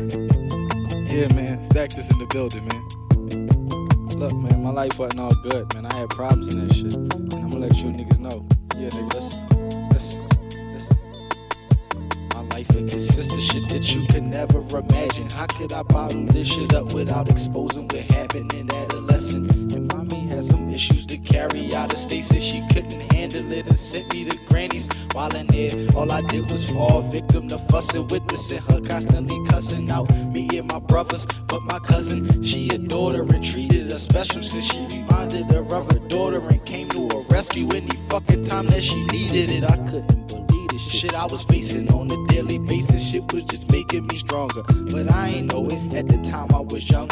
Yeah, man. Stackz is in the building, man. Look, man, my life wasn't all good, man. I had problems in that shit. And I'm gonna let you niggas know. Yeah, nigga, listen. Listen. Listen. My life it consists of shit that you could never imagine. How could I bottle this shit up without exposing what happened in adolescence? Out of state, said she couldn't handle it and sent me to granny's. While in there, all I did was fall victim to fussing, witnessing her constantly cussing out me and my brothers. But my cousin, she adored her and treated her special since she reminded her of her daughter and came to her rescue any fucking time that she needed it. I couldn't believe the shit I was facing on a daily basis. Shit was just making me stronger. But I ain't know it at the time I was young.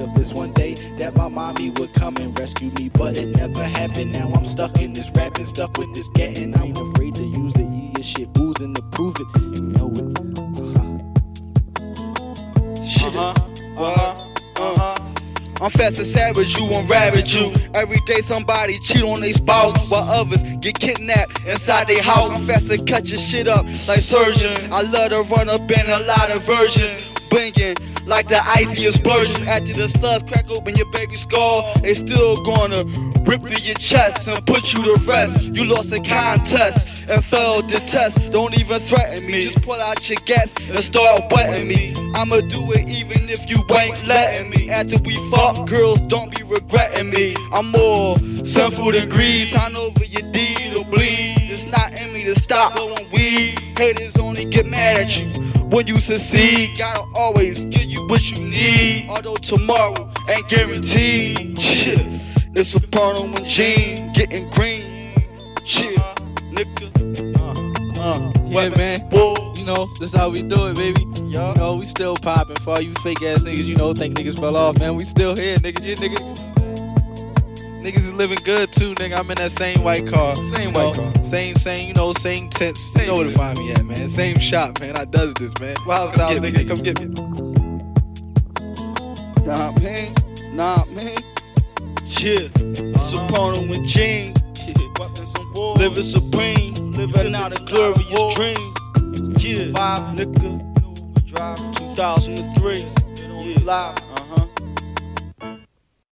Of this one day that my mommy would come and rescue me. But it never happened. Now I'm stuck in this rapping, stuck with this getting. I ain't afraid to use the E and shit, oozing to prove it. You know it. Shit. Uh-huh. Uh-huh. Uh-huh. I'm fast and savage, you and ravage you. Every day somebody cheat on their spouse while others get kidnapped inside their house. I'm fast to cut your shit up like surgeons. I love to run up in a lot of virgins, like the icy explosions. After the suds crack open your baby skull, they still gonna rip through your chest and put you to rest. You lost a contest and failed the test. Don't even threaten me. Just pull out your gas and start wetting me. I'ma do it even if you ain't letting me. After we fuck, girls don't be regretting me. I'm more sinful than greed. Sign over your deed or bleed. It's not in me to stop blowing weed. Haters only get mad at you when you succeed. Gotta always give you what you need. Although tomorrow ain't guaranteed. Shit, it's a porno and jean, getting green. Shit, nigga. Uh, uh, Yeah, man. You know, that's how we do it, baby. Yeah. You know, we still popping for all you fake ass niggas. You know, think niggas fell off, man. We still here, nigga. You nigga. Niggas is living good too, nigga. I'm in that same white car. Same white oh, car. Same, same, you know, same tents. Same you know where to find me at, man. Same shop, man. I does this, man. Wild Come styles, nigga. Come get me. Nah, man. Nah, man. Yeah. Uh-huh. Soprano and Jean. Yeah. Living supreme. Living out a glorious dream. Yeah. Five, nigga. 2003. Yeah. Live.